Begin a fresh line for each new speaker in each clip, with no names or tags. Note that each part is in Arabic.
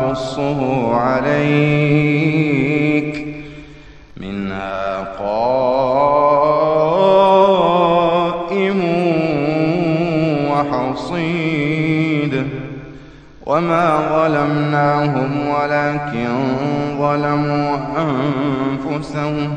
نقصه عليك منها قائم وحصيد وما ظلمناهم ولكن ظلموا أنفسهم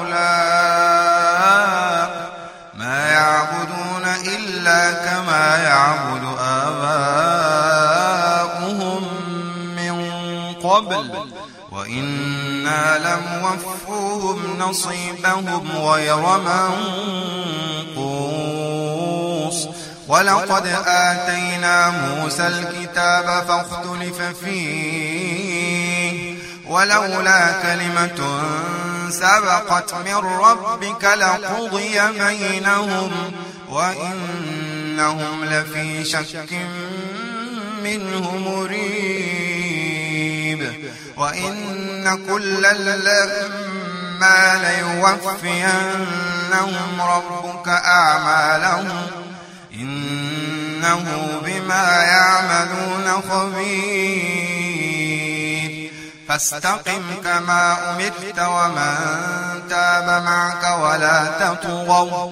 إلا كما يعبد آباؤهم من قبل. وإنا لموفوهم نصيبهم غير منقوص. ولقد آتينا موسى الكتاب فاختلف فيه. ولولا كلمة سبقت من ربك لقضي بينهم. وإنهم لفي شك منه مريب. وإن كلا لما ليوفينهم ربك أعمالهم إنه بما يعملون خبير. فاستقم كما أمرت ومن تاب معك ولا تطغوا.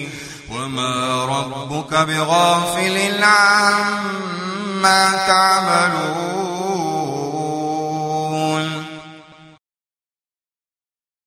وما ربك بغافل عما تعملون.